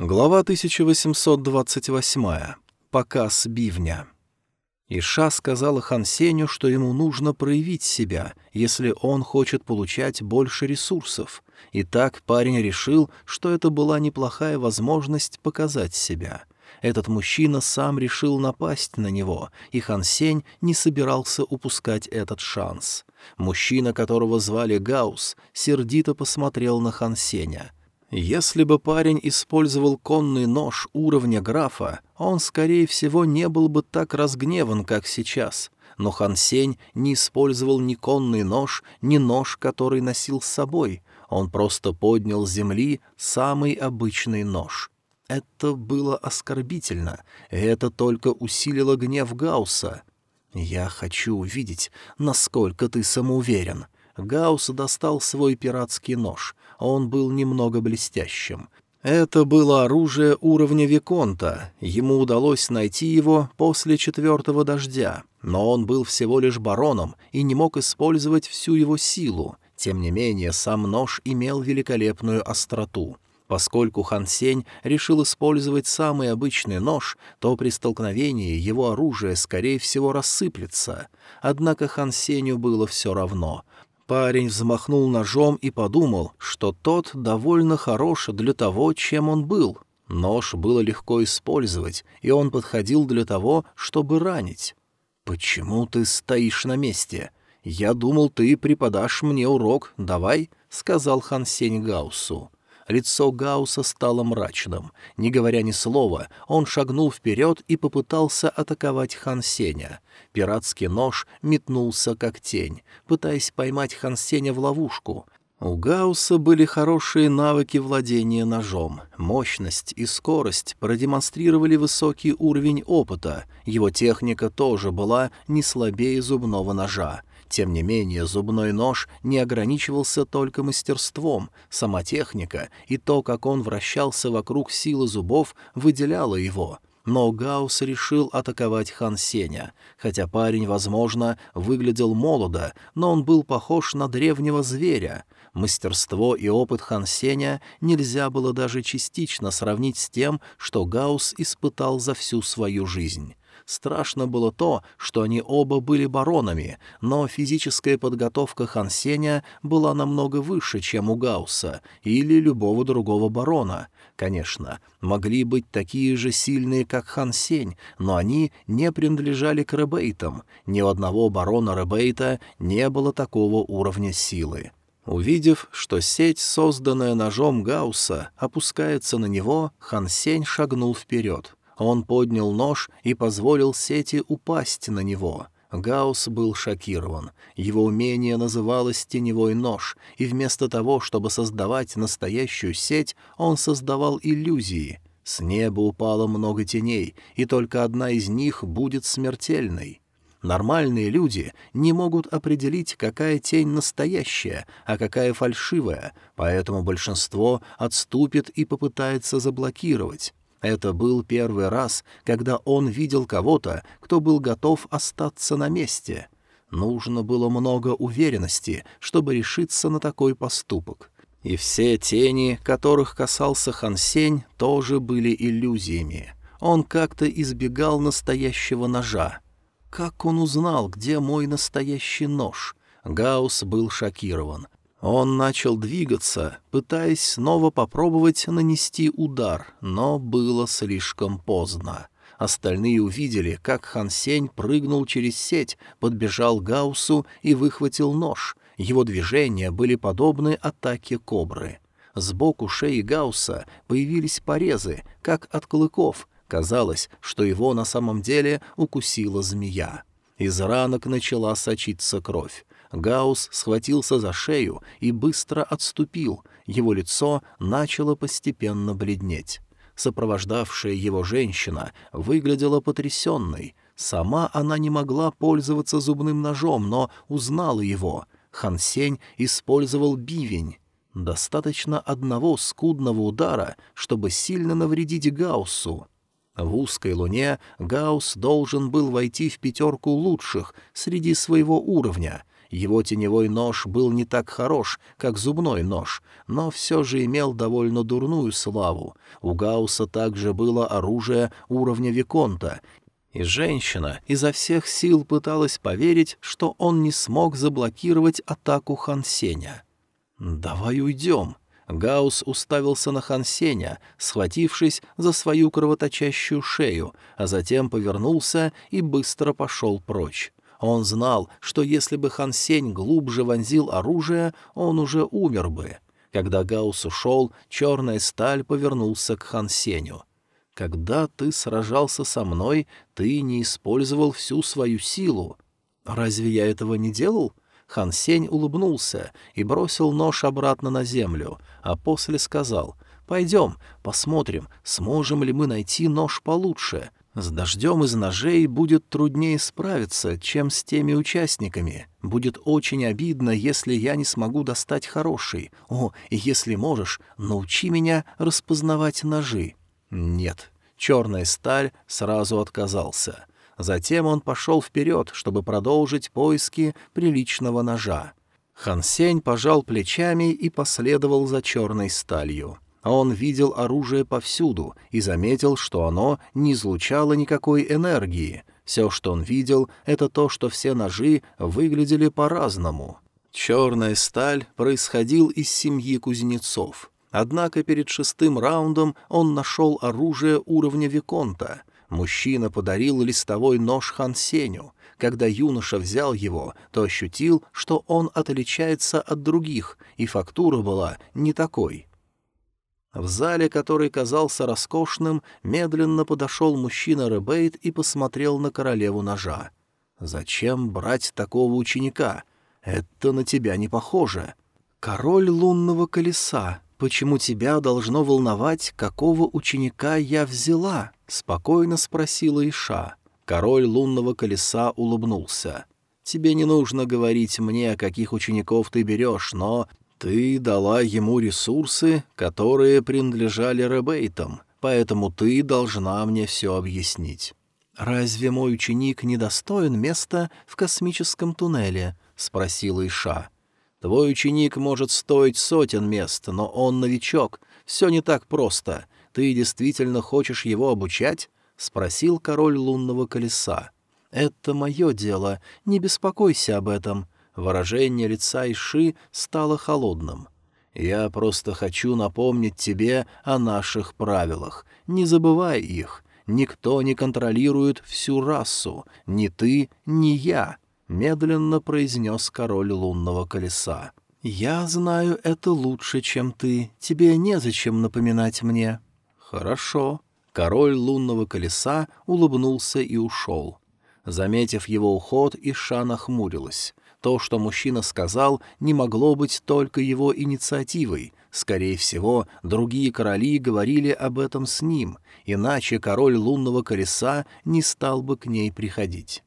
Глава 1828. Показ бивня. Иша сказала Хан Сеню, что ему нужно проявить себя, если он хочет получать больше ресурсов. И так парень решил, что это была неплохая возможность показать себя. Этот мужчина сам решил напасть на него, и Хан Сень не собирался упускать этот шанс. Мужчина, которого звали Гаус, сердито посмотрел на Хан Сеня — если бы парень использовал конный нож уровня графа, он, скорее всего, не был бы так разгневан, как сейчас. Но Хан Сень не использовал ни конный нож, ни нож, который носил с собой. Он просто поднял с земли самый обычный нож. Это было оскорбительно, и это только усилило гнев Гаусса. «Я хочу увидеть, насколько ты самоуверен». Гаус достал свой пиратский нож — он был немного блестящим. Это было оружие уровня Виконта, ему удалось найти его после четвертого дождя, но он был всего лишь бароном и не мог использовать всю его силу. Тем не менее, сам нож имел великолепную остроту. Поскольку Хан Сень решил использовать самый обычный нож, то при столкновении его оружие, скорее всего, рассыплется. Однако Хан Сенью было все равно. Парень взмахнул ножом и подумал, что тот довольно хорош для того, чем он был. Нож было легко использовать, и он подходил для того, чтобы ранить. «Почему ты стоишь на месте? Я думал, ты преподашь мне урок, давай», — сказал Хан Сень Гаусу. Лицо Гауса стало мрачным. Не говоря ни слова, он шагнул вперед и попытался атаковать Хан Сеня. Пиратский нож метнулся как тень, пытаясь поймать Хан Сеня в ловушку. У Гауса были хорошие навыки владения ножом. Мощность и скорость продемонстрировали высокий уровень опыта. Его техника тоже была не слабее зубного ножа. Тем не менее, зубной нож не ограничивался только мастерством, сама техника и то, как он вращался вокруг силы зубов, выделяло его. Но Гаус решил атаковать Хан Сеня, хотя парень, возможно, выглядел молодо, но он был похож на древнего зверя. Мастерство и опыт Хан Сеня нельзя было даже частично сравнить с тем, что Гаус испытал за всю свою жизнь. Страшно было то, что они оба были баронами, но физическая подготовка Хансеня была намного выше, чем у Гаусса или любого другого барона. Конечно, могли быть такие же сильные, как Хан Сень, но они не принадлежали к Ребейтам. Ни у одного барона Ребейта не было такого уровня силы. Увидев, что сеть, созданная ножом Гаусса, опускается на него, Хан Сень шагнул вперед. Он поднял нож и позволил сети упасть на него. Гаус был шокирован. Его умение называлось «теневой нож», и вместо того, чтобы создавать настоящую сеть, он создавал иллюзии. С неба упало много теней, и только одна из них будет смертельной. Нормальные люди не могут определить, какая тень настоящая, а какая фальшивая, поэтому большинство отступит и попытается заблокировать. Это был первый раз, когда он видел кого-то, кто был готов остаться на месте. Нужно было много уверенности, чтобы решиться на такой поступок. И все тени, которых касался Хансень, тоже были иллюзиями. Он как-то избегал настоящего ножа. Как он узнал, где мой настоящий нож? Гаус был шокирован. Он начал двигаться, пытаясь снова попробовать нанести удар, но было слишком поздно. Остальные увидели, как Хан Сень прыгнул через сеть, подбежал к Гаусу и выхватил нож. Его движения были подобны атаке кобры. Сбоку шеи Гауса появились порезы, как от клыков. Казалось, что его на самом деле укусила змея. Из ранок начала сочиться кровь. Гаус схватился за шею и быстро отступил, его лицо начало постепенно бледнеть. Сопровождавшая его женщина выглядела потрясенной. Сама она не могла пользоваться зубным ножом, но узнала его. Хансень использовал бивень. Достаточно одного скудного удара, чтобы сильно навредить Гауссу. В узкой луне Гаус должен был войти в пятерку лучших среди своего уровня — Его теневой нож был не так хорош, как зубной нож, но все же имел довольно дурную славу. У Гауса также было оружие уровня Виконта, и женщина изо всех сил пыталась поверить, что он не смог заблокировать атаку Хансеня. «Давай уйдем», Гаус уставился на Хансеня, схватившись за свою кровоточащую шею, а затем повернулся и быстро пошел прочь. Он знал, что если бы Хансень глубже вонзил оружие, он уже умер бы. Когда Гаус ушел, черная сталь повернулся к Хансеню. «Когда ты сражался со мной, ты не использовал всю свою силу. Разве я этого не делал?» Хан Сень улыбнулся и бросил нож обратно на землю, а после сказал «Пойдем, посмотрим, сможем ли мы найти нож получше. С дождем из ножей будет труднее справиться, чем с теми участниками. Будет очень обидно, если я не смогу достать хороший. О, если можешь, научи меня распознавать ножи». «Нет». Черная сталь сразу отказался. Затем он пошел вперед, чтобы продолжить поиски приличного ножа. Хансень пожал плечами и последовал за черной сталью. Он видел оружие повсюду и заметил, что оно не излучало никакой энергии. Все, что он видел, это то, что все ножи выглядели по-разному. Черная сталь происходил из семьи кузнецов. Однако перед шестым раундом он нашел оружие уровня Виконта — Мужчина подарил листовой нож Хан Сеню. Когда юноша взял его, то ощутил, что он отличается от других, и фактура была не такой. В зале, который казался роскошным, медленно подошел мужчина Ребейт и посмотрел на королеву ножа. «Зачем брать такого ученика? Это на тебя не похоже. Король лунного колеса, почему тебя должно волновать, какого ученика я взяла?» — спокойно спросила Иша. Король лунного колеса улыбнулся. «Тебе не нужно говорить мне, каких учеников ты берешь, но ты дала ему ресурсы, которые принадлежали Ребейтам, поэтому ты должна мне все объяснить». «Разве мой ученик недостоин места в космическом туннеле?» — спросила Иша. Твой ученик может стоить сотен мест, но он новичок. Все не так просто. Ты действительно хочешь его обучать?» — спросил король лунного колеса. «Это мое дело. Не беспокойся об этом». Выражение лица Иши стало холодным. «Я просто хочу напомнить тебе о наших правилах. Не забывай их. Никто не контролирует всю расу. Ни ты, ни я. — медленно произнес король лунного колеса. «Я знаю это лучше, чем ты. Тебе незачем напоминать мне». «Хорошо». Король лунного колеса улыбнулся и ушел. Заметив его уход, Иша нахмурилась. То, что мужчина сказал, не могло быть только его инициативой. Скорее всего, другие короли говорили об этом с ним, иначе король лунного колеса не стал бы к ней приходить.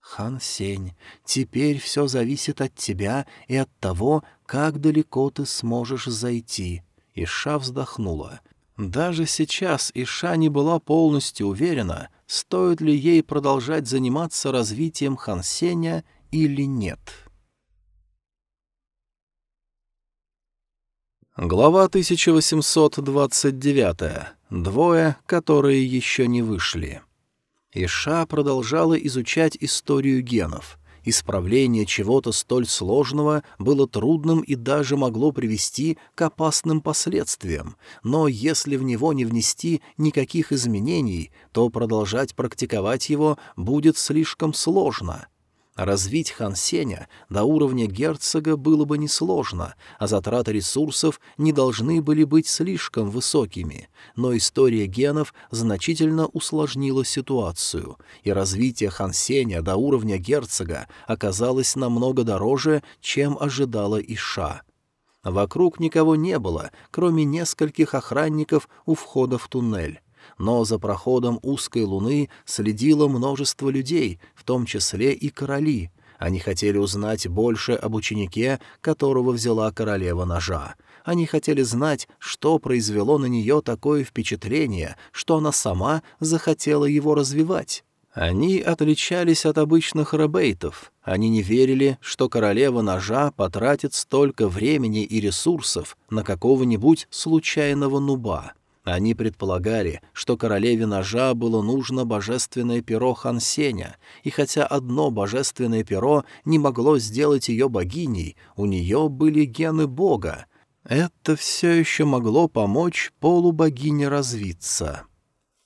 «Хан Сень, теперь все зависит от тебя и от того, как далеко ты сможешь зайти». Иша вздохнула. Даже сейчас Иша не была полностью уверена, стоит ли ей продолжать заниматься развитием Хан Сеня или нет. Глава 1829. Двое, которые еще не вышли. Иша продолжала изучать историю генов. Исправление чего-то столь сложного было трудным и даже могло привести к опасным последствиям, но если в него не внести никаких изменений, то продолжать практиковать его будет слишком сложно. Развить Хан Сеня до уровня герцога было бы несложно, а затраты ресурсов не должны были быть слишком высокими, но история генов значительно усложнила ситуацию, и развитие Хан Сеня до уровня герцога оказалось намного дороже, чем ожидала Иша. Вокруг никого не было, кроме нескольких охранников у входа в туннель но за проходом узкой луны следило множество людей, в том числе и короли. Они хотели узнать больше об ученике, которого взяла королева ножа. Они хотели знать, что произвело на нее такое впечатление, что она сама захотела его развивать. Они отличались от обычных ребейтов. Они не верили, что королева ножа потратит столько времени и ресурсов на какого-нибудь случайного нуба. Они предполагали, что королеве ножа было нужно божественное перо Хансеня, и хотя одно божественное перо не могло сделать ее богиней, у нее были гены бога. Это все еще могло помочь полубогине развиться.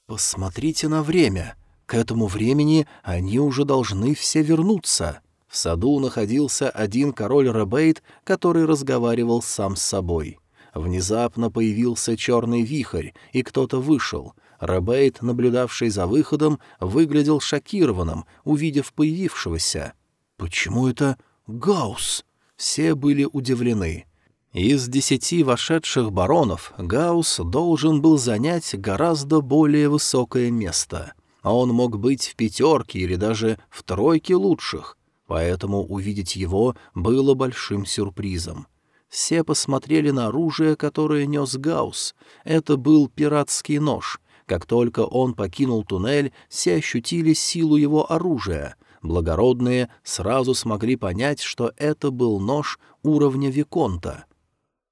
«Посмотрите на время», к этому времени они уже должны все вернуться. В саду находился один король Ребейт, который разговаривал сам с собой. Внезапно появился черный вихрь, и кто-то вышел. Ребейт, наблюдавший за выходом, выглядел шокированным, увидев появившегося. «Почему это Гаус?» Все были удивлены. Из десяти вошедших баронов Гаус должен был занять гораздо более высокое место — а он мог быть в пятерке или даже в тройке лучших, поэтому увидеть его было большим сюрпризом. Все посмотрели на оружие, которое нес Гаус. Это был пиратский нож. Как только он покинул туннель, все ощутили силу его оружия. Благородные сразу смогли понять, что это был нож уровня Виконта.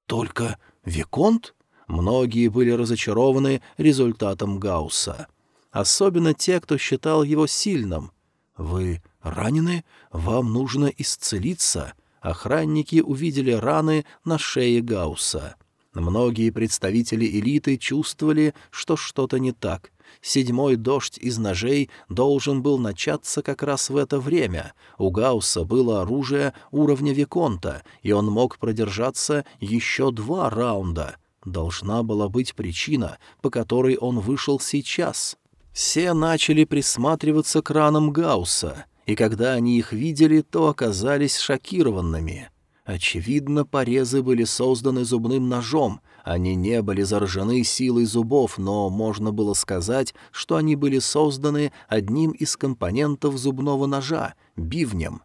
«Только Виконт?» Многие были разочарованы результатом Гаусса особенно те, кто считал его сильным. «Вы ранены? Вам нужно исцелиться?» Охранники увидели раны на шее Гаусса. Многие представители элиты чувствовали, что что-то не так. Седьмой дождь из ножей должен был начаться как раз в это время. У Гаусса было оружие уровня Виконта, и он мог продержаться еще два раунда. Должна была быть причина, по которой он вышел сейчас. Все начали присматриваться к ранам Гаусса, и когда они их видели, то оказались шокированными. Очевидно, порезы были созданы зубным ножом, они не были заражены силой зубов, но можно было сказать, что они были созданы одним из компонентов зубного ножа — бивнем.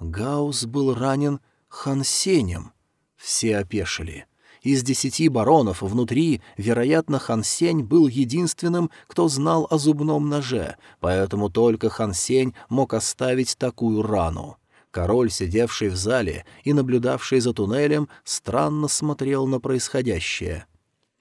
Гаус был ранен Хансенем. Все опешили — из десяти баронов внутри, вероятно, Хан Сень был единственным, кто знал о зубном ноже, поэтому только Хан Сень мог оставить такую рану. Король, сидевший в зале и наблюдавший за туннелем, странно смотрел на происходящее.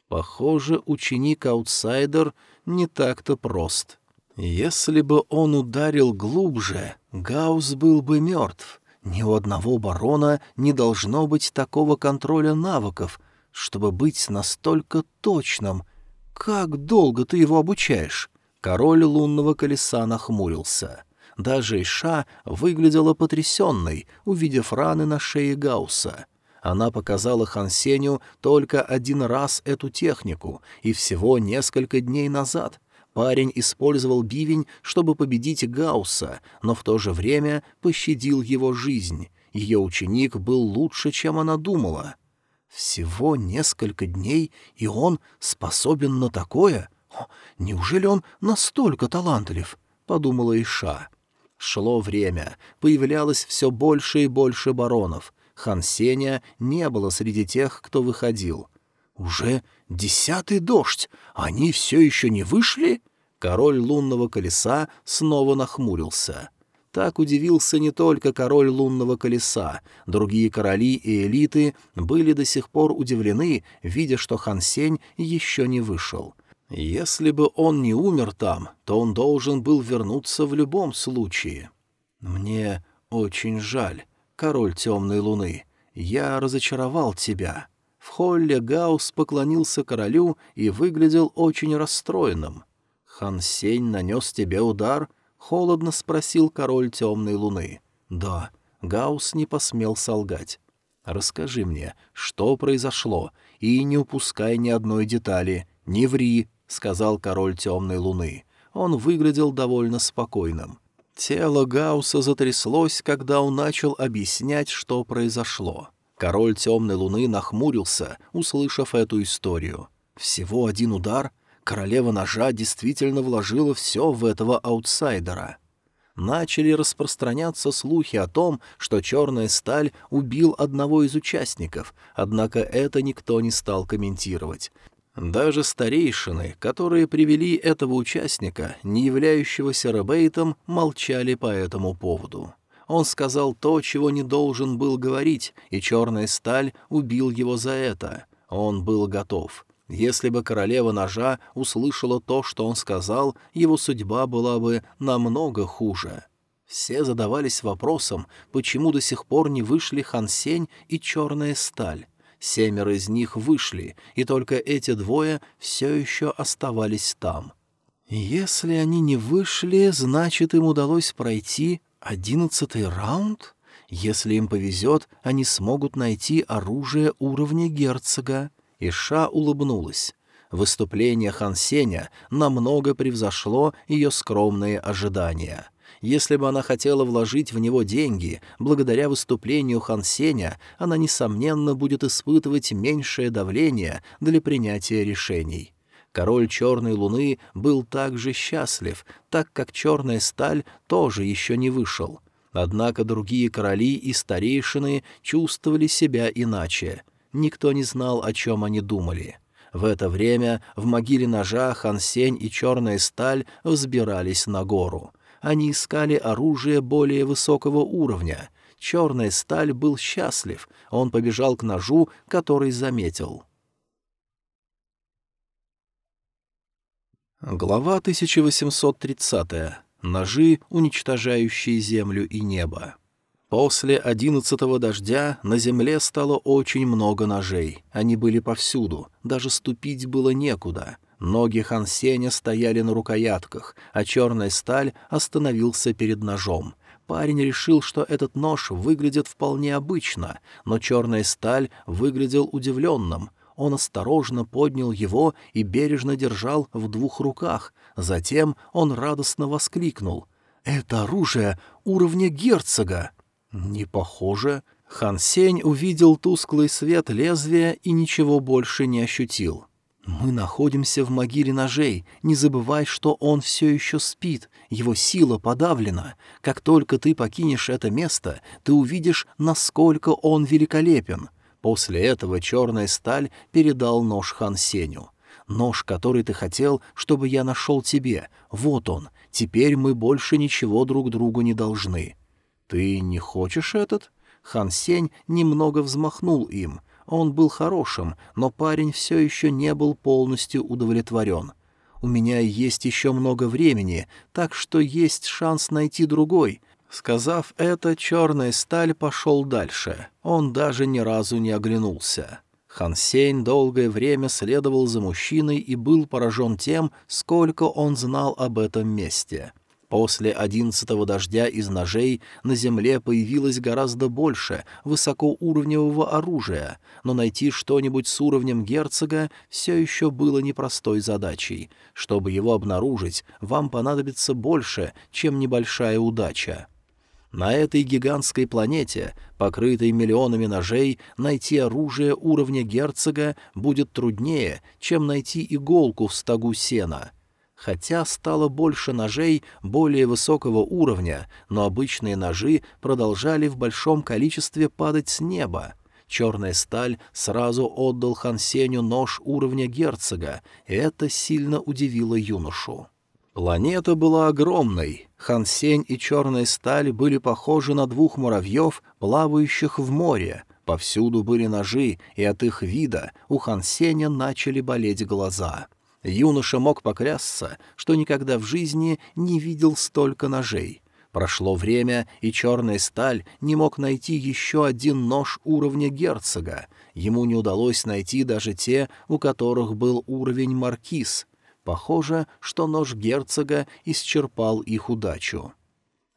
Похоже, ученик-аутсайдер не так-то прост. Если бы он ударил глубже, Гаус был бы мертв. Ни у одного барона не должно быть такого контроля навыков, чтобы быть настолько точным. Как долго ты его обучаешь?» Король лунного колеса нахмурился. Даже Иша выглядела потрясенной, увидев раны на шее Гаусса. Она показала Хансеню только один раз эту технику, и всего несколько дней назад. Парень использовал бивень, чтобы победить Гаусса, но в то же время пощадил его жизнь. Ее ученик был лучше, чем она думала. Всего несколько дней, и он способен на такое? неужели он настолько талантлив? — подумала Иша. Шло время, появлялось все больше и больше баронов. Хан Сеня не было среди тех, кто выходил. «Уже десятый дождь! Они все еще не вышли?» Король лунного колеса снова нахмурился. Так удивился не только король лунного колеса. Другие короли и элиты были до сих пор удивлены, видя, что Хан Сень еще не вышел. Если бы он не умер там, то он должен был вернуться в любом случае. «Мне очень жаль, король темной луны. Я разочаровал тебя». В холле Гаус поклонился королю и выглядел очень расстроенным. «Хан Сень нанес тебе удар?» — холодно спросил король темной луны. «Да». Гаус не посмел солгать. «Расскажи мне, что произошло, и не упускай ни одной детали. Не ври», — сказал король темной луны. Он выглядел довольно спокойным. Тело Гауса затряслось, когда он начал объяснять, что произошло. Король темной луны нахмурился, услышав эту историю. Всего один удар, королева ножа действительно вложила все в этого аутсайдера. Начали распространяться слухи о том, что черная сталь убил одного из участников, однако это никто не стал комментировать. Даже старейшины, которые привели этого участника, не являющегося Ребейтом, молчали по этому поводу. Он сказал то, чего не должен был говорить, и черная сталь убил его за это. Он был готов. Если бы королева ножа услышала то, что он сказал, его судьба была бы намного хуже. Все задавались вопросом, почему до сих пор не вышли Хансень и черная сталь. Семеро из них вышли, и только эти двое все еще оставались там. Если они не вышли, значит, им удалось пройти одиннадцатый раунд? Если им повезет, они смогут найти оружие уровня герцога. Иша улыбнулась. Выступление Хан Сеня намного превзошло ее скромные ожидания — если бы она хотела вложить в него деньги, благодаря выступлению Хан Сеня, она, несомненно, будет испытывать меньшее давление для принятия решений. Король Черной Луны был также счастлив, так как Черная Сталь тоже еще не вышел. Однако другие короли и старейшины чувствовали себя иначе. Никто не знал, о чем они думали. В это время в могиле ножа Хан Сень и Черная Сталь взбирались на гору — они искали оружие более высокого уровня. Черная сталь был счастлив, он побежал к ножу, который заметил. Глава 1830. Ножи, уничтожающие землю и небо. После одиннадцатого дождя на земле стало очень много ножей. Они были повсюду, даже ступить было некуда — Ноги Хан Сеня стояли на рукоятках, а черная сталь остановился перед ножом. Парень решил, что этот нож выглядит вполне обычно, но черная сталь выглядел удивленным. Он осторожно поднял его и бережно держал в двух руках. Затем он радостно воскликнул. «Это оружие уровня герцога!» «Не похоже». Хан Сень увидел тусклый свет лезвия и ничего больше не ощутил. «Мы находимся в могиле ножей. Не забывай, что он все еще спит. Его сила подавлена. Как только ты покинешь это место, ты увидишь, насколько он великолепен». После этого черная сталь передал нож Хан Сеню. «Нож, который ты хотел, чтобы я нашел тебе. Вот он. Теперь мы больше ничего друг другу не должны». «Ты не хочешь этот?» Хан Сень немного взмахнул им — он был хорошим, но парень все еще не был полностью удовлетворен. «У меня есть еще много времени, так что есть шанс найти другой». Сказав это, черная сталь пошел дальше. Он даже ни разу не оглянулся. Хансейн долгое время следовал за мужчиной и был поражен тем, сколько он знал об этом месте. После одиннадцатого дождя из ножей на земле появилось гораздо больше высокоуровневого оружия, но найти что-нибудь с уровнем герцога все еще было непростой задачей. Чтобы его обнаружить, вам понадобится больше, чем небольшая удача. На этой гигантской планете, покрытой миллионами ножей, найти оружие уровня герцога будет труднее, чем найти иголку в стогу сена — Хотя стало больше ножей более высокого уровня, но обычные ножи продолжали в большом количестве падать с неба. Черная сталь сразу отдал Хансеню нож уровня герцога, и это сильно удивило юношу. Планета была огромной. Хансень и черная сталь были похожи на двух муравьев, плавающих в море. Повсюду были ножи, и от их вида у Хансеня начали болеть глаза — Юноша мог поклясться, что никогда в жизни не видел столько ножей. Прошло время, и черная сталь не мог найти еще один нож уровня герцога. Ему не удалось найти даже те, у которых был уровень маркиз. Похоже, что нож герцога исчерпал их удачу.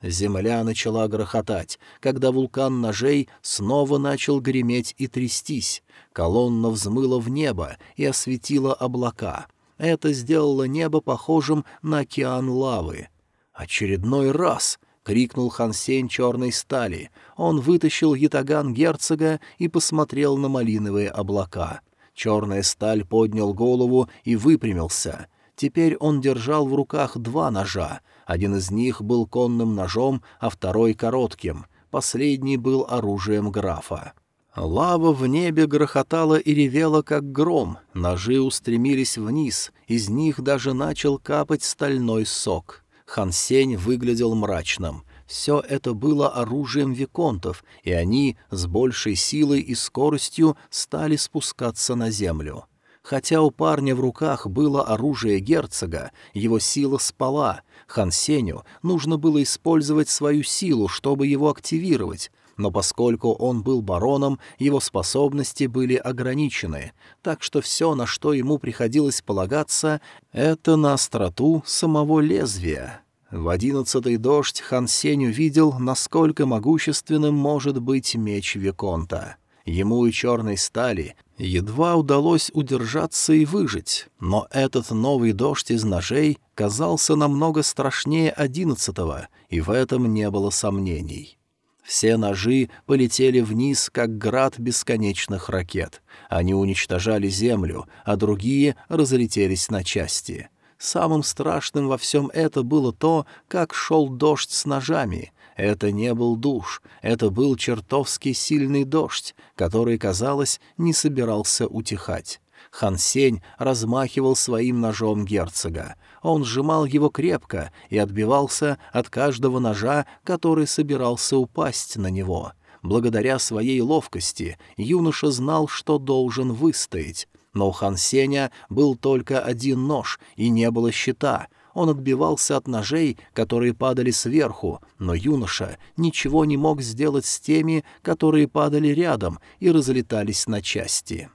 Земля начала грохотать, когда вулкан ножей снова начал греметь и трястись. Колонна взмыла в небо и осветила облака — это сделало небо похожим на океан лавы. «Очередной раз!» — крикнул Хансен черной стали. Он вытащил ятаган герцога и посмотрел на малиновые облака. Черная сталь поднял голову и выпрямился. Теперь он держал в руках два ножа. Один из них был конным ножом, а второй — коротким. Последний был оружием графа. Лава в небе грохотала и ревела, как гром, ножи устремились вниз, из них даже начал капать стальной сок. Хансень выглядел мрачным. Все это было оружием виконтов, и они с большей силой и скоростью стали спускаться на землю. Хотя у парня в руках было оружие герцога, его сила спала. Хансеню нужно было использовать свою силу, чтобы его активировать, но поскольку он был бароном, его способности были ограничены, так что все, на что ему приходилось полагаться, это на остроту самого лезвия. В одиннадцатый дождь Хан Сень увидел, насколько могущественным может быть меч Виконта. Ему и черной стали едва удалось удержаться и выжить, но этот новый дождь из ножей казался намного страшнее одиннадцатого, и в этом не было сомнений. Все ножи полетели вниз, как град бесконечных ракет. Они уничтожали землю, а другие разлетелись на части. Самым страшным во всем это было то, как шел дождь с ножами. Это не был душ, это был чертовски сильный дождь, который, казалось, не собирался утихать. Хан Сень размахивал своим ножом герцога. Он сжимал его крепко и отбивался от каждого ножа, который собирался упасть на него. Благодаря своей ловкости юноша знал, что должен выстоять. Но у Хан Сеня был только один нож, и не было щита. Он отбивался от ножей, которые падали сверху, но юноша ничего не мог сделать с теми, которые падали рядом и разлетались на части.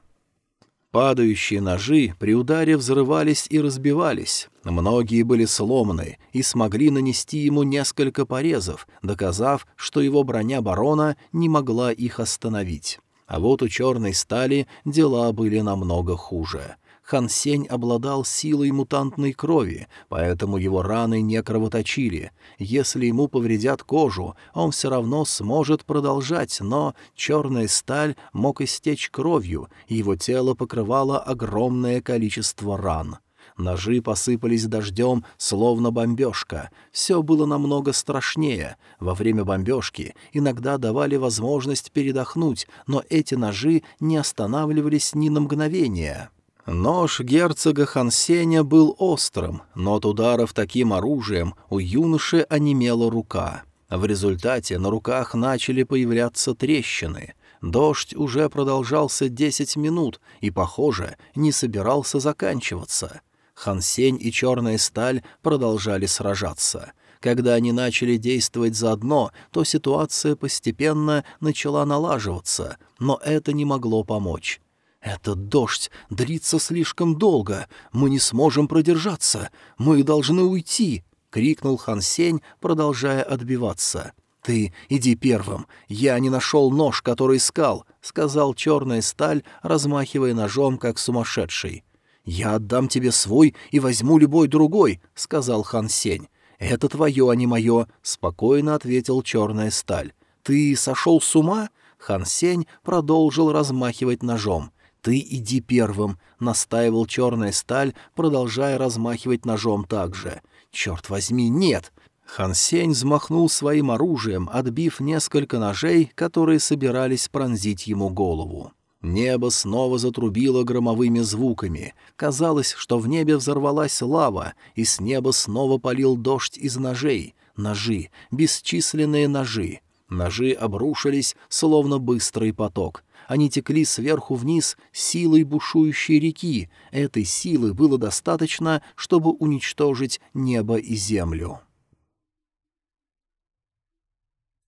Падающие ножи при ударе взрывались и разбивались. Многие были сломаны и смогли нанести ему несколько порезов, доказав, что его броня барона не могла их остановить. А вот у черной стали дела были намного хуже. Хан Сень обладал силой мутантной крови, поэтому его раны не кровоточили. Если ему повредят кожу, он все равно сможет продолжать, но черная сталь мог истечь кровью, и его тело покрывало огромное количество ран. Ножи посыпались дождем, словно бомбежка. Все было намного страшнее. Во время бомбежки иногда давали возможность передохнуть, но эти ножи не останавливались ни на мгновение. Нож герцога Хансеня был острым, но от ударов таким оружием у юноши онемела рука. В результате на руках начали появляться трещины. Дождь уже продолжался десять минут и, похоже, не собирался заканчиваться. Хансень и черная сталь продолжали сражаться. Когда они начали действовать заодно, то ситуация постепенно начала налаживаться, но это не могло помочь. «Этот дождь длится слишком долго. Мы не сможем продержаться. Мы должны уйти!» — крикнул Хан Сень, продолжая отбиваться. «Ты иди первым. Я не нашел нож, который искал», — сказал черная сталь, размахивая ножом, как сумасшедший. «Я отдам тебе свой и возьму любой другой», — сказал Хан Сень. «Это твое, а не мое», — спокойно ответил черная сталь. «Ты сошел с ума?» Хан Сень продолжил размахивать ножом. «Ты иди первым», — настаивал черная сталь, продолжая размахивать ножом также. «Черт возьми, нет!» Хан Сень взмахнул своим оружием, отбив несколько ножей, которые собирались пронзить ему голову. Небо снова затрубило громовыми звуками. Казалось, что в небе взорвалась лава, и с неба снова полил дождь из ножей. Ножи, бесчисленные ножи. Ножи обрушились, словно быстрый поток. Они текли сверху вниз силой бушующей реки. Этой силы было достаточно, чтобы уничтожить небо и землю.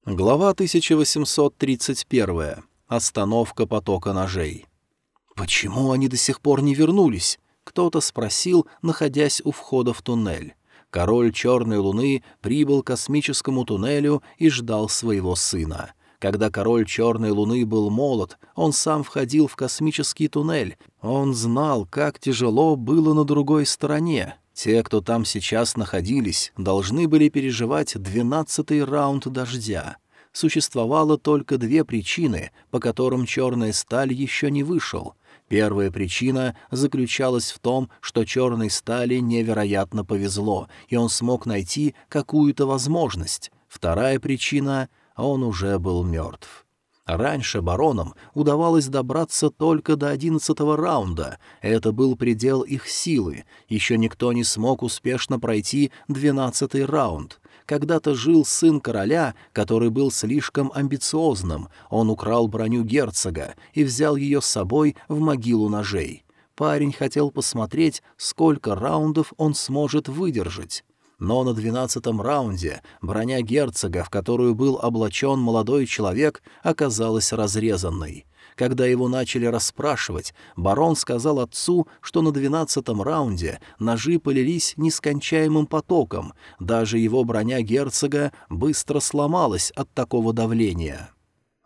Глава 1831. Остановка потока ножей. «Почему они до сих пор не вернулись?» — кто-то спросил, находясь у входа в туннель. Король Черной Луны прибыл к космическому туннелю и ждал своего сына. Когда король Черной Луны был молод, он сам входил в космический туннель. Он знал, как тяжело было на другой стороне. Те, кто там сейчас находились, должны были переживать двенадцатый раунд дождя. Существовало только две причины, по которым черная сталь еще не вышел. Первая причина заключалась в том, что черной стали невероятно повезло, и он смог найти какую-то возможность. Вторая причина — он уже был мертв. Раньше баронам удавалось добраться только до одиннадцатого раунда, это был предел их силы, еще никто не смог успешно пройти двенадцатый раунд. Когда-то жил сын короля, который был слишком амбициозным, он украл броню герцога и взял ее с собой в могилу ножей. Парень хотел посмотреть, сколько раундов он сможет выдержать. Но на двенадцатом раунде броня герцога, в которую был облачен молодой человек, оказалась разрезанной. Когда его начали расспрашивать, барон сказал отцу, что на двенадцатом раунде ножи полились нескончаемым потоком, даже его броня герцога быстро сломалась от такого давления.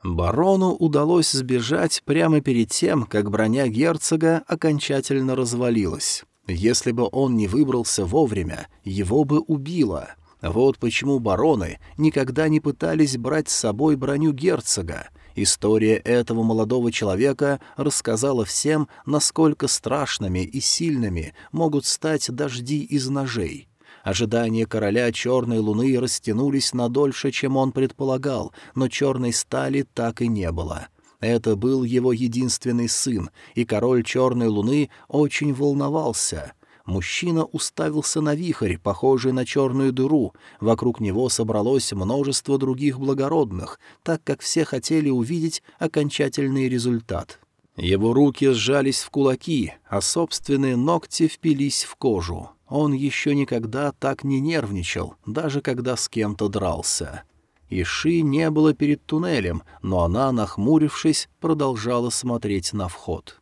Барону удалось сбежать прямо перед тем, как броня герцога окончательно развалилась. Если бы он не выбрался вовремя, его бы убило. Вот почему бароны никогда не пытались брать с собой броню герцога. История этого молодого человека рассказала всем, насколько страшными и сильными могут стать дожди из ножей. Ожидания короля черной луны растянулись на дольше, чем он предполагал, но черной стали так и не было — это был его единственный сын, и король Черной Луны очень волновался. Мужчина уставился на вихрь, похожий на черную дыру. Вокруг него собралось множество других благородных, так как все хотели увидеть окончательный результат. Его руки сжались в кулаки, а собственные ногти впились в кожу. Он еще никогда так не нервничал, даже когда с кем-то дрался. Иши не было перед туннелем, но она, нахмурившись, продолжала смотреть на вход.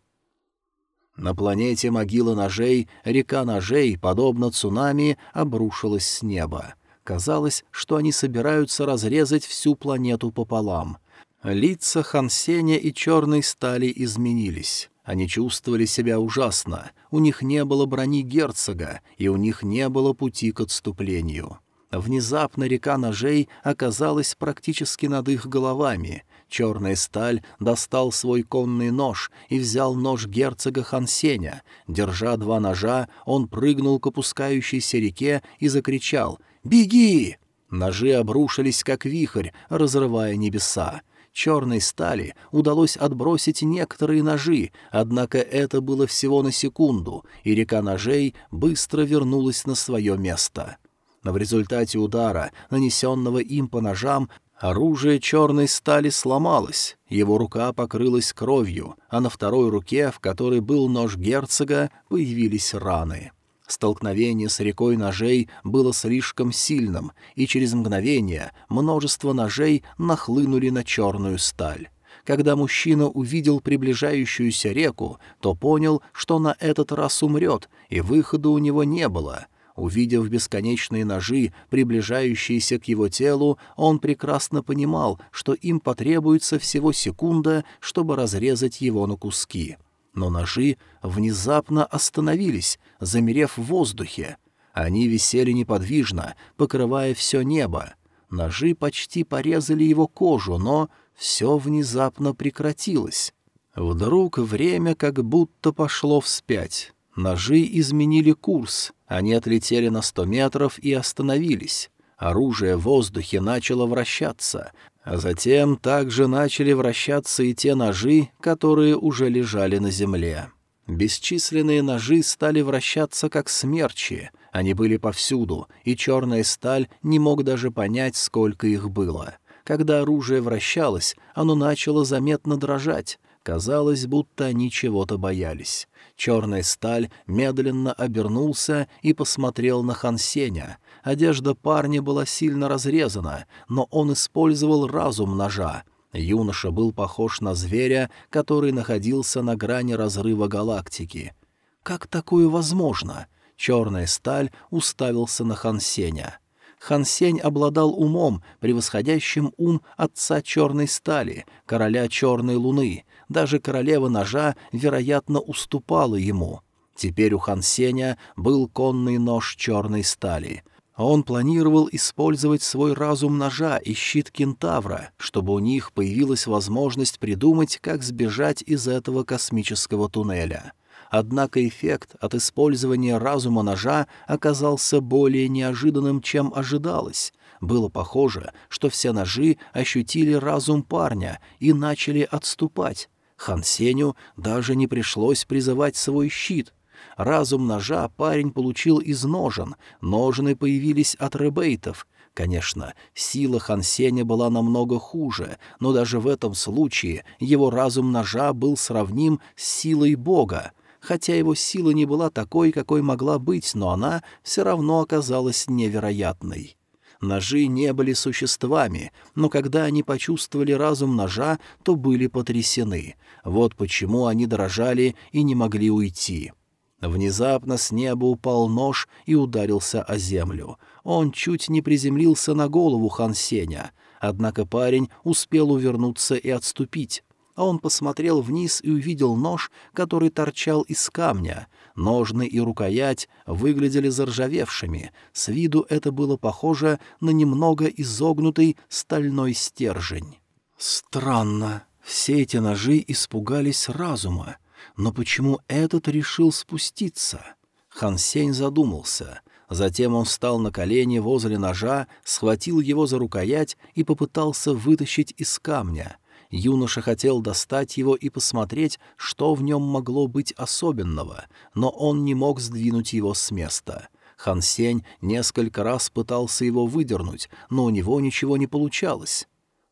На планете могила ножей река ножей, подобно цунами, обрушилась с неба. Казалось, что они собираются разрезать всю планету пополам. Лица Хансеня и черной стали изменились. Они чувствовали себя ужасно, у них не было брони герцога, и у них не было пути к отступлению. Внезапно река ножей оказалась практически над их головами. Черная сталь достал свой конный нож и взял нож герцога Хансеня. Держа два ножа, он прыгнул к опускающейся реке и закричал «Беги!». Ножи обрушились, как вихрь, разрывая небеса. Черной стали удалось отбросить некоторые ножи, однако это было всего на секунду, и река ножей быстро вернулась на свое место. Но в результате удара, нанесенного им по ножам, оружие черной стали сломалось, его рука покрылась кровью, а на второй руке, в которой был нож герцога, появились раны. Столкновение с рекой ножей было слишком сильным, и через мгновение множество ножей нахлынули на черную сталь. Когда мужчина увидел приближающуюся реку, то понял, что на этот раз умрет, и выхода у него не было. Увидев бесконечные ножи, приближающиеся к его телу, он прекрасно понимал, что им потребуется всего секунда, чтобы разрезать его на куски. Но ножи внезапно остановились, замерев в воздухе. Они висели неподвижно, покрывая все небо. Ножи почти порезали его кожу, но все внезапно прекратилось. Вдруг время как будто пошло вспять. Ножи изменили курс, они отлетели на сто метров и остановились. Оружие в воздухе начало вращаться, а затем также начали вращаться и те ножи, которые уже лежали на земле. Бесчисленные ножи стали вращаться как смерчи, они были повсюду, и черная сталь не мог даже понять, сколько их было. Когда оружие вращалось, оно начало заметно дрожать, казалось, будто они чего-то боялись. Черная сталь медленно обернулся и посмотрел на Хансеня. Одежда парня была сильно разрезана, но он использовал разум ножа. Юноша был похож на зверя, который находился на грани разрыва галактики. «Как такое возможно?» Черная сталь уставился на Хансеня. Хансень обладал умом, превосходящим ум отца черной стали, короля черной луны, даже королева ножа, вероятно, уступала ему. Теперь у Хан Сеня был конный нож черной стали. Он планировал использовать свой разум ножа и щит кентавра, чтобы у них появилась возможность придумать, как сбежать из этого космического туннеля. Однако эффект от использования разума ножа оказался более неожиданным, чем ожидалось. Было похоже, что все ножи ощутили разум парня и начали отступать. Хан Сеню даже не пришлось призывать свой щит. Разум ножа парень получил из ножен, ножны появились от ребейтов. Конечно, сила Хан Сеня была намного хуже, но даже в этом случае его разум ножа был сравним с силой Бога. Хотя его сила не была такой, какой могла быть, но она все равно оказалась невероятной. Ножи не были существами, но когда они почувствовали разум ножа, то были потрясены. Вот почему они дрожали и не могли уйти. Внезапно с неба упал нож и ударился о землю. Он чуть не приземлился на голову Хан Сеня, однако парень успел увернуться и отступить а он посмотрел вниз и увидел нож, который торчал из камня. Ножны и рукоять выглядели заржавевшими, с виду это было похоже на немного изогнутый стальной стержень. Странно, все эти ножи испугались разума, но почему этот решил спуститься? Хансень задумался. Затем он встал на колени возле ножа, схватил его за рукоять и попытался вытащить из камня — Юноша хотел достать его и посмотреть, что в нем могло быть особенного, но он не мог сдвинуть его с места. Хан Сень несколько раз пытался его выдернуть, но у него ничего не получалось.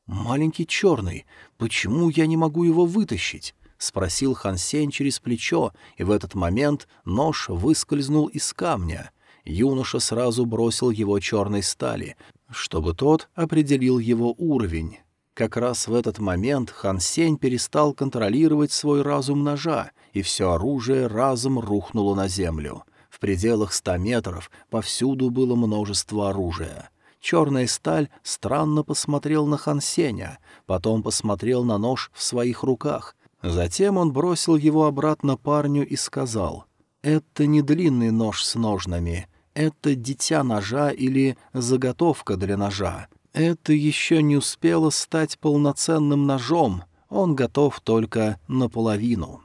«Маленький черный, почему я не могу его вытащить?» — спросил Хан Сень через плечо, и в этот момент нож выскользнул из камня. Юноша сразу бросил его черной стали, чтобы тот определил его уровень. Как раз в этот момент Хан Сень перестал контролировать свой разум ножа, и все оружие разом рухнуло на землю. В пределах ста метров повсюду было множество оружия. Черная сталь странно посмотрел на Хан Сеня, потом посмотрел на нож в своих руках. Затем он бросил его обратно парню и сказал, «Это не длинный нож с ножнами, это дитя ножа или заготовка для ножа. Это еще не успело стать полноценным ножом, он готов только наполовину.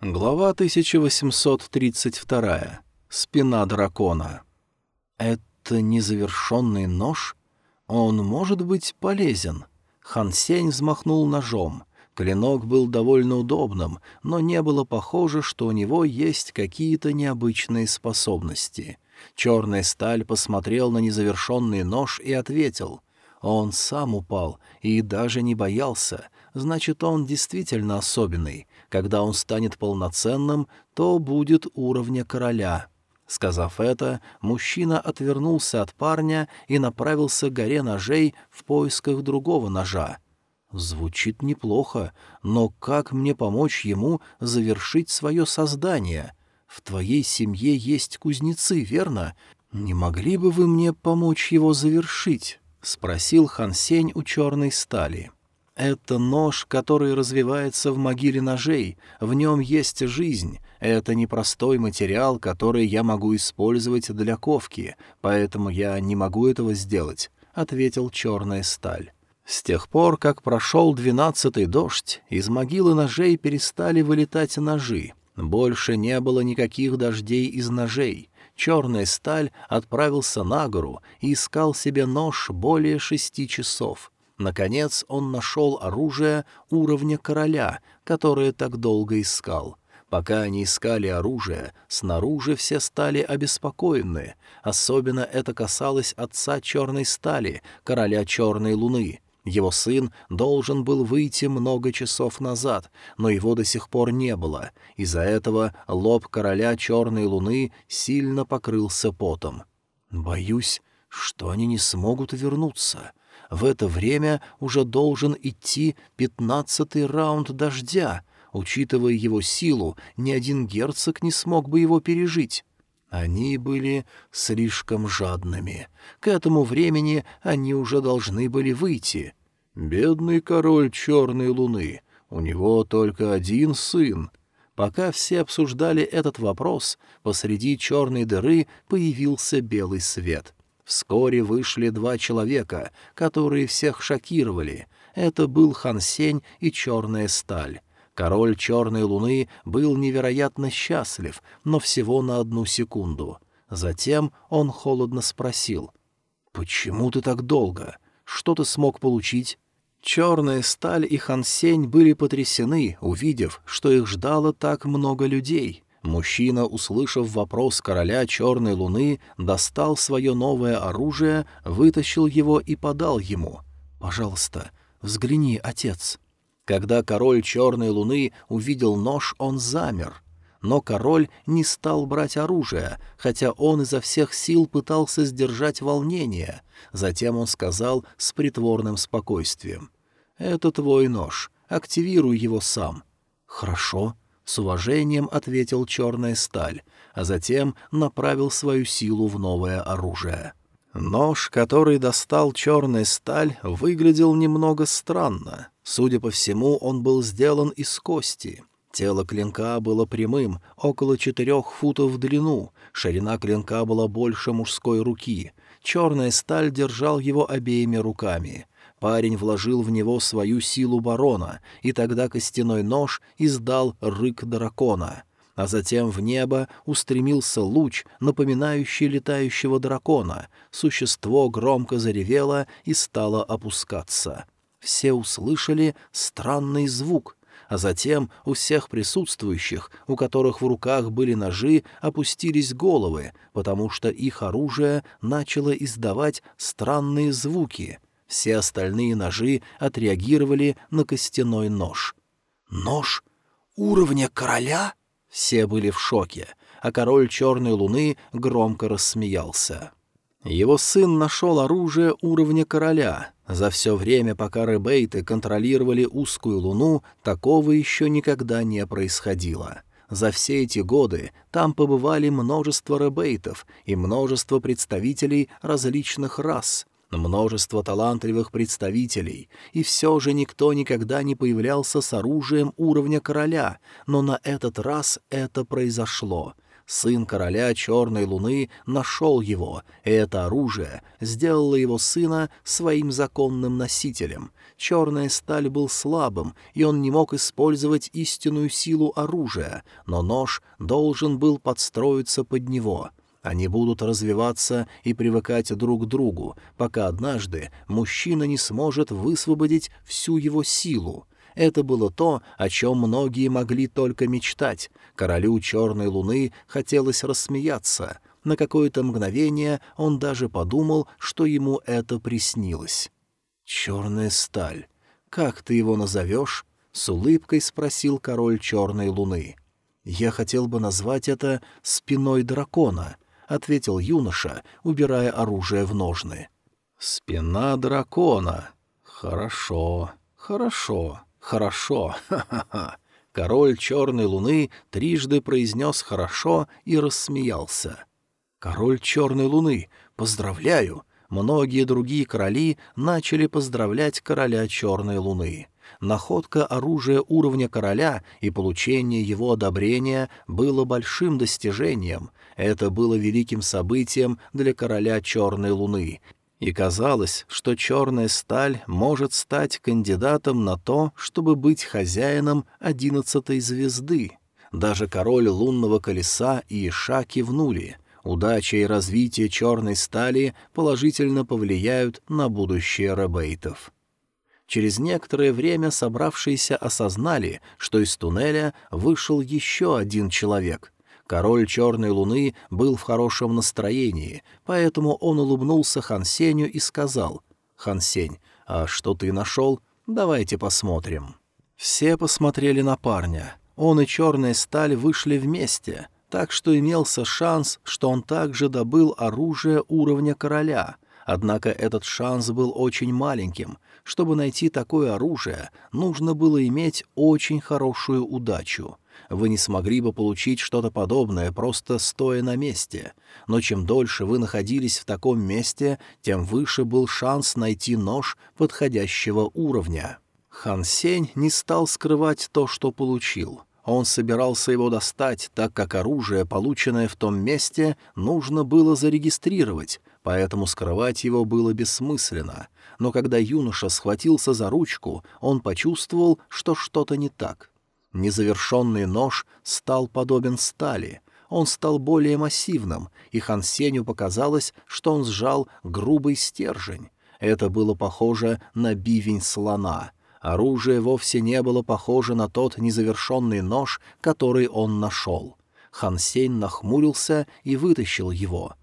Глава 1832. Спина дракона. Это незавершенный нож? Он может быть полезен. Хан Сень взмахнул ножом. Клинок был довольно удобным, но не было похоже, что у него есть какие-то необычные способности — Черная сталь посмотрел на незавершенный нож и ответил. Он сам упал и даже не боялся. Значит, он действительно особенный. Когда он станет полноценным, то будет уровня короля. Сказав это, мужчина отвернулся от парня и направился к горе ножей в поисках другого ножа. Звучит неплохо, но как мне помочь ему завершить свое создание? В твоей семье есть кузнецы, верно? Не могли бы вы мне помочь его завершить?» — спросил Хан Сень у черной стали. «Это нож, который развивается в могиле ножей. В нем есть жизнь. Это непростой материал, который я могу использовать для ковки, поэтому я не могу этого сделать», — ответил черная сталь. С тех пор, как прошел двенадцатый дождь, из могилы ножей перестали вылетать ножи, больше не было никаких дождей из ножей. Черная сталь отправился на гору и искал себе нож более шести часов. Наконец он нашел оружие уровня короля, которое так долго искал. Пока они искали оружие, снаружи все стали обеспокоены. Особенно это касалось отца черной стали, короля черной луны. Его сын должен был выйти много часов назад, но его до сих пор не было. Из-за этого лоб короля Черной Луны сильно покрылся потом. «Боюсь, что они не смогут вернуться. В это время уже должен идти пятнадцатый раунд дождя. Учитывая его силу, ни один герцог не смог бы его пережить». Они были слишком жадными. К этому времени они уже должны были выйти. Бедный король Черной Луны. У него только один сын. Пока все обсуждали этот вопрос, посреди черной дыры появился белый свет. Вскоре вышли два человека, которые всех шокировали. Это был Хан Сень и черная сталь. Король черной луны был невероятно счастлив, но всего на одну секунду. Затем он холодно спросил. «Почему ты так долго? Что ты смог получить?» Черная сталь и Хансень были потрясены, увидев, что их ждало так много людей. Мужчина, услышав вопрос короля Черной Луны, достал свое новое оружие, вытащил его и подал ему. «Пожалуйста, взгляни, отец». Когда король Черной Луны увидел нож, он замер. Но король не стал брать оружие, хотя он изо всех сил пытался сдержать волнение. Затем он сказал с притворным спокойствием. «Это твой нож. Активируй его сам». «Хорошо», — с уважением ответил черная сталь, а затем направил свою силу в новое оружие. Нож, который достал черная сталь, выглядел немного странно. Судя по всему, он был сделан из кости. Тело клинка было прямым, около четырех футов в длину, ширина клинка была больше мужской руки. Черная сталь держал его обеими руками. Парень вложил в него свою силу барона, и тогда костяной нож издал рык дракона. А затем в небо устремился луч, напоминающий летающего дракона. Существо громко заревело и стало опускаться. Все услышали странный звук — а затем у всех присутствующих, у которых в руках были ножи, опустились головы, потому что их оружие начало издавать странные звуки. Все остальные ножи отреагировали на костяной нож. «Нож? Уровня короля?» Все были в шоке, а король Черной Луны громко рассмеялся. Его сын нашел оружие уровня короля. За все время, пока ребейты контролировали узкую луну, такого еще никогда не происходило. За все эти годы там побывали множество ребейтов и множество представителей различных рас, множество талантливых представителей, и все же никто никогда не появлялся с оружием уровня короля, но на этот раз это произошло — Сын короля Черной Луны нашел его, и это оружие сделало его сына своим законным носителем. Черная сталь был слабым, и он не мог использовать истинную силу оружия, но нож должен был подстроиться под него. Они будут развиваться и привыкать друг к другу, пока однажды мужчина не сможет высвободить всю его силу. Это было то, о чем многие могли только мечтать. Королю Черной Луны хотелось рассмеяться. На какое-то мгновение он даже подумал, что ему это приснилось. «Черная сталь. Как ты его назовешь?» — с улыбкой спросил король Черной Луны. «Я хотел бы назвать это «спиной дракона», — ответил юноша, убирая оружие в ножны. «Спина дракона. Хорошо, хорошо». «Хорошо, ха-ха-ха». Король Черной Луны трижды произнес «хорошо» и рассмеялся. «Король Черной Луны, поздравляю!» Многие другие короли начали поздравлять короля Черной Луны. Находка оружия уровня короля и получение его одобрения было большим достижением. Это было великим событием для короля Черной Луны, и казалось, что черная сталь может стать кандидатом на то, чтобы быть хозяином одиннадцатой звезды. Даже король лунного колеса и Иша кивнули. Удача и развитие черной стали положительно повлияют на будущее ребейтов. Через некоторое время собравшиеся осознали, что из туннеля вышел еще один человек — Король Черной Луны был в хорошем настроении, поэтому он улыбнулся Хансеню и сказал, «Хансень, а что ты нашел? Давайте посмотрим». Все посмотрели на парня. Он и Черная Сталь вышли вместе, так что имелся шанс, что он также добыл оружие уровня короля. Однако этот шанс был очень маленьким. Чтобы найти такое оружие, нужно было иметь очень хорошую удачу — вы не смогли бы получить что-то подобное, просто стоя на месте. Но чем дольше вы находились в таком месте, тем выше был шанс найти нож подходящего уровня. Хан Сень не стал скрывать то, что получил. Он собирался его достать, так как оружие, полученное в том месте, нужно было зарегистрировать, поэтому скрывать его было бессмысленно. но когда юноша схватился за ручку, он почувствовал, что что-то не так. Незавершенный нож стал подобен стали. Он стал более массивным, и Хан Сеню показалось, что он сжал грубый стержень. Это было похоже на бивень слона. Оружие вовсе не было похоже на тот незавершенный нож, который он нашел. Хан Сень нахмурился и вытащил его.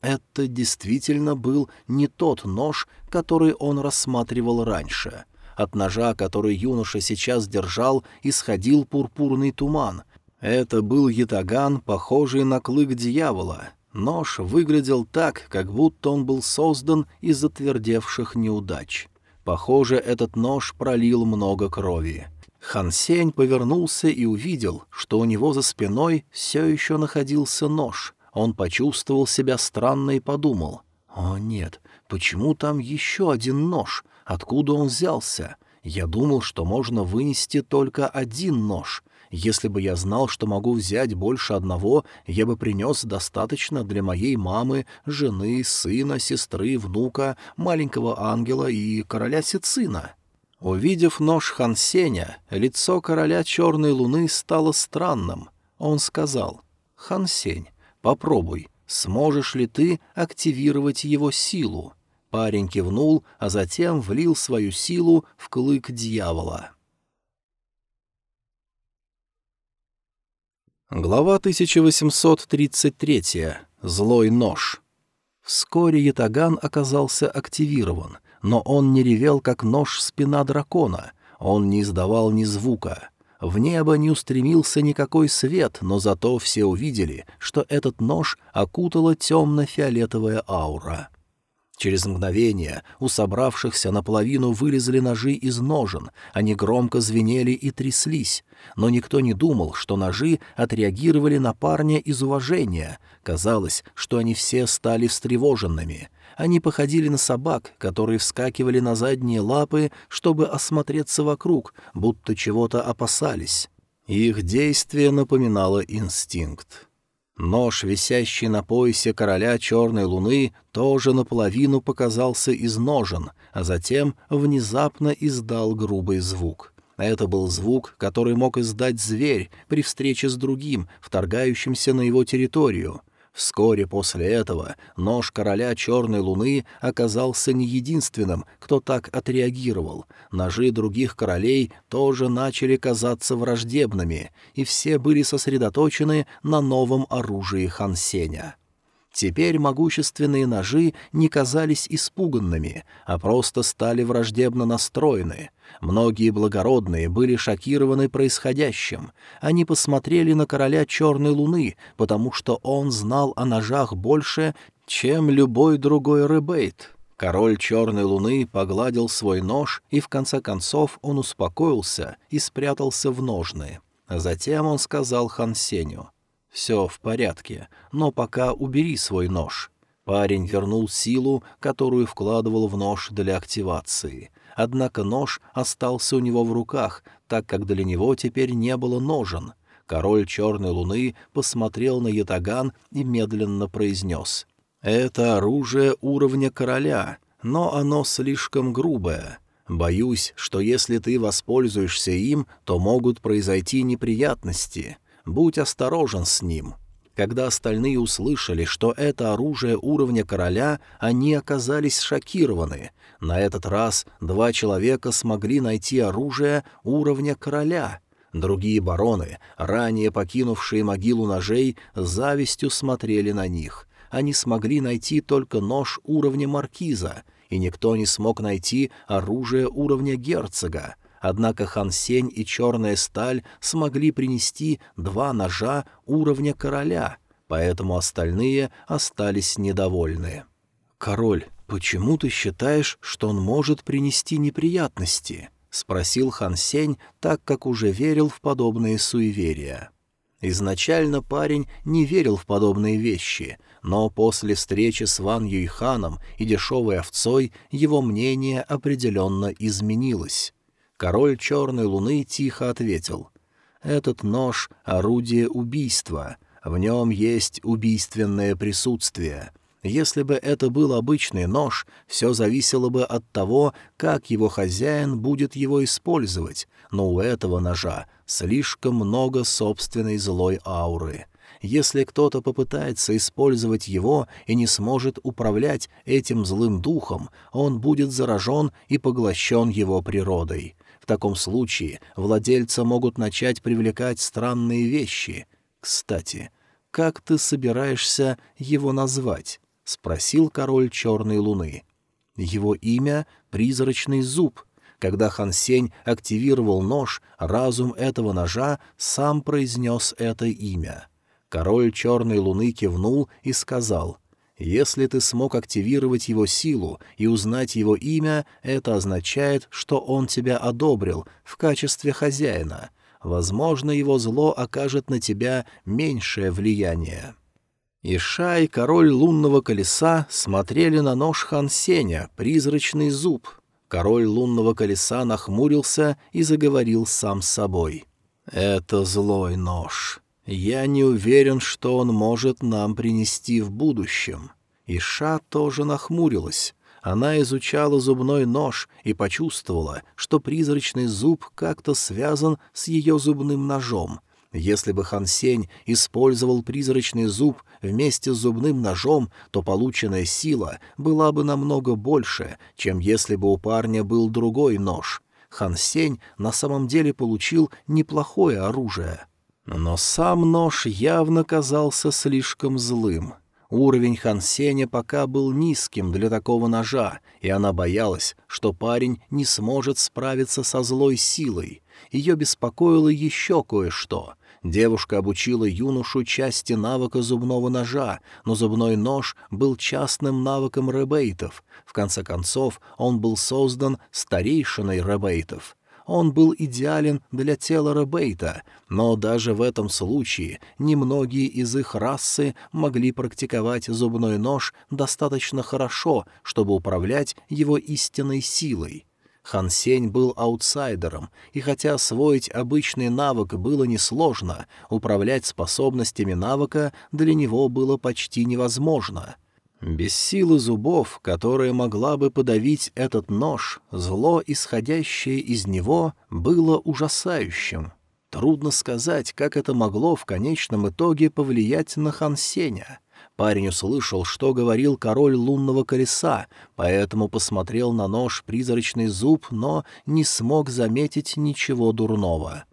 Это действительно был не тот нож, который он рассматривал раньше. От ножа, который юноша сейчас держал, исходил пурпурный туман. Это был ятаган, похожий на клык дьявола. Нож выглядел так, как будто он был создан из затвердевших неудач. Похоже, этот нож пролил много крови. Хан Сень повернулся и увидел, что у него за спиной все еще находился нож. Он почувствовал себя странно и подумал. «О, нет, почему там еще один нож? Откуда он взялся? Я думал, что можно вынести только один нож. Если бы я знал, что могу взять больше одного, я бы принес достаточно для моей мамы, жены, сына, сестры, внука, маленького ангела и короля Сицина». Увидев нож Хансеня, лицо короля Черной Луны стало странным. Он сказал, «Хансень, попробуй, сможешь ли ты активировать его силу?» Парень кивнул, а затем влил свою силу в клык дьявола. Глава 1833. Злой нож. Вскоре Ятаган оказался активирован, но он не ревел, как нож спина дракона, он не издавал ни звука. В небо не устремился никакой свет, но зато все увидели, что этот нож окутала темно-фиолетовая аура. Через мгновение у собравшихся наполовину вылезли ножи из ножен, они громко звенели и тряслись, но никто не думал, что ножи отреагировали на парня из уважения. Казалось, что они все стали встревоженными. Они походили на собак, которые вскакивали на задние лапы, чтобы осмотреться вокруг, будто чего-то опасались. Их действие напоминало инстинкт. Нож, висящий на поясе короля Черной Луны, тоже наполовину показался из ножен, а затем внезапно издал грубый звук. Это был звук, который мог издать зверь при встрече с другим, вторгающимся на его территорию — Вскоре после этого нож короля Черной Луны оказался не единственным, кто так отреагировал. Ножи других королей тоже начали казаться враждебными, и все были сосредоточены на новом оружии Хансеня. Теперь могущественные ножи не казались испуганными, а просто стали враждебно настроены. Многие благородные были шокированы происходящим. Они посмотрели на короля Черной Луны, потому что он знал о ножах больше, чем любой другой ребейт. Король Черной Луны погладил свой нож, и в конце концов он успокоился и спрятался в ножны. затем он сказал Хан Сеню, «Все в порядке, но пока убери свой нож». Парень вернул силу, которую вкладывал в нож для активации. Однако нож остался у него в руках, так как для него теперь не было ножен. Король Черной Луны посмотрел на Ятаган и медленно произнес. «Это оружие уровня короля, но оно слишком грубое. Боюсь, что если ты воспользуешься им, то могут произойти неприятности». Будь осторожен с ним. Когда остальные услышали, что это оружие уровня короля, они оказались шокированы. На этот раз два человека смогли найти оружие уровня короля. Другие бароны, ранее покинувшие могилу ножей, завистью смотрели на них. Они смогли найти только нож уровня маркиза, и никто не смог найти оружие уровня герцога. Однако Хан Сень и Черная Сталь смогли принести два ножа уровня короля, поэтому остальные остались недовольны. «Король, почему ты считаешь, что он может принести неприятности?» — спросил Хан Сень, так как уже верил в подобные суеверия. Изначально парень не верил в подобные вещи, но после встречи с Ван Юйханом и дешевой овцой его мнение определенно изменилось. Король Черной Луны тихо ответил. «Этот нож — орудие убийства. В нем есть убийственное присутствие. Если бы это был обычный нож, все зависело бы от того, как его хозяин будет его использовать, но у этого ножа слишком много собственной злой ауры. Если кто-то попытается использовать его и не сможет управлять этим злым духом, он будет заражен и поглощен его природой. В таком случае владельца могут начать привлекать странные вещи. Кстати, как ты собираешься его назвать? — спросил король Черной Луны. Его имя — Призрачный Зуб. Когда Хан Сень активировал нож, разум этого ножа сам произнес это имя. Король Черной Луны кивнул и сказал, «Если ты смог активировать его силу и узнать его имя, это означает, что он тебя одобрил в качестве хозяина. Возможно, его зло окажет на тебя меньшее влияние». Иша и король лунного колеса смотрели на нож Хан Сеня, призрачный зуб. Король лунного колеса нахмурился и заговорил сам с собой. «Это злой нож. Я не уверен, что он может нам принести в будущем». Иша тоже нахмурилась. Она изучала зубной нож и почувствовала, что призрачный зуб как-то связан с ее зубным ножом — если бы Хан Сень использовал призрачный зуб вместе с зубным ножом, то полученная сила была бы намного больше, чем если бы у парня был другой нож. Хан Сень на самом деле получил неплохое оружие. Но сам нож явно казался слишком злым. Уровень Хан Сеня пока был низким для такого ножа, и она боялась, что парень не сможет справиться со злой силой. Ее беспокоило еще кое-что — Девушка обучила юношу части навыка зубного ножа, но зубной нож был частным навыком ребейтов. В конце концов, он был создан старейшиной ребейтов. Он был идеален для тела ребейта, но даже в этом случае немногие из их расы могли практиковать зубной нож достаточно хорошо, чтобы управлять его истинной силой. Хан Сень был аутсайдером, и хотя освоить обычный навык было несложно, управлять способностями навыка для него было почти невозможно. Без силы зубов, которая могла бы подавить этот нож, зло, исходящее из него, было ужасающим. Трудно сказать, как это могло в конечном итоге повлиять на Хан Сеня — Парень услышал, что говорил король лунного колеса, поэтому посмотрел на нож призрачный зуб, но не смог заметить ничего дурного.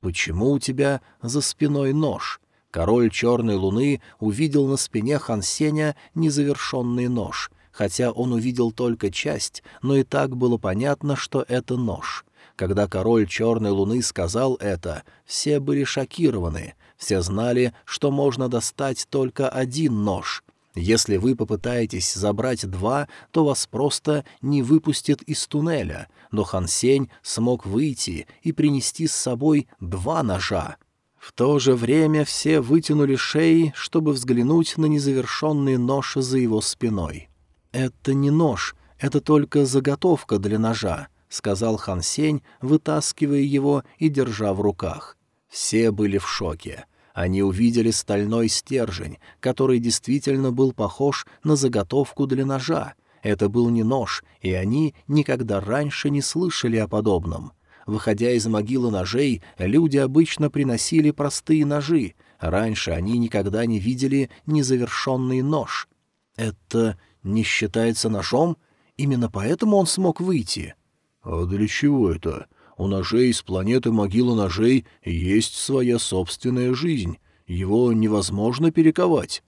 «Почему у тебя за спиной нож?» Король Черной Луны увидел на спине Хансеня незавершенный нож, хотя он увидел только часть, но и так было понятно, что это нож. Когда король Черной Луны сказал это, все были шокированы — все знали, что можно достать только один нож. Если вы попытаетесь забрать два, то вас просто не выпустят из туннеля, но Хан Сень смог выйти и принести с собой два ножа. В то же время все вытянули шеи, чтобы взглянуть на незавершенный нож за его спиной. «Это не нож, это только заготовка для ножа», — сказал Хан Сень, вытаскивая его и держа в руках. Все были в шоке. Они увидели стальной стержень, который действительно был похож на заготовку для ножа. Это был не нож, и они никогда раньше не слышали о подобном. Выходя из могилы ножей, люди обычно приносили простые ножи. Раньше они никогда не видели незавершенный нож. Это не считается ножом? Именно поэтому он смог выйти. «А для чего это?» У ножей с планеты могилы ножей есть своя собственная жизнь. Его невозможно перековать.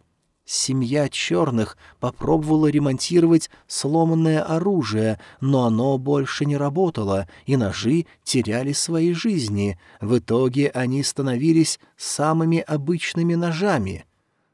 Семья черных попробовала ремонтировать сломанное оружие, но оно больше не работало, и ножи теряли свои жизни. В итоге они становились самыми обычными ножами.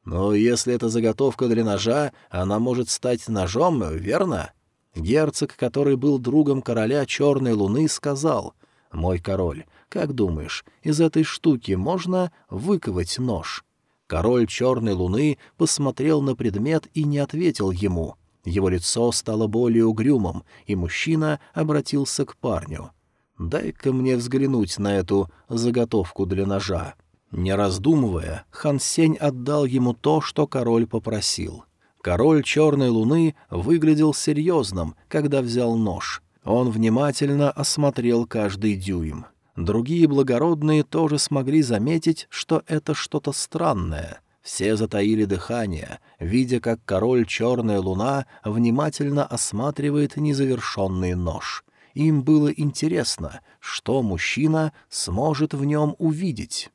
Но если это заготовка для ножа, она может стать ножом, верно? Герцог, который был другом короля Черной Луны, сказал — «Мой король, как думаешь, из этой штуки можно выковать нож?» Король Черной Луны посмотрел на предмет и не ответил ему. Его лицо стало более угрюмым, и мужчина обратился к парню. «Дай-ка мне взглянуть на эту заготовку для ножа». Не раздумывая, Хан Сень отдал ему то, что король попросил. Король Черной Луны выглядел серьезным, когда взял нож. Он внимательно осмотрел каждый дюйм. Другие благородные тоже смогли заметить, что это что-то странное. Все затаили дыхание, видя, как король Черная Луна внимательно осматривает незавершенный нож. Им было интересно, что мужчина сможет в нем увидеть.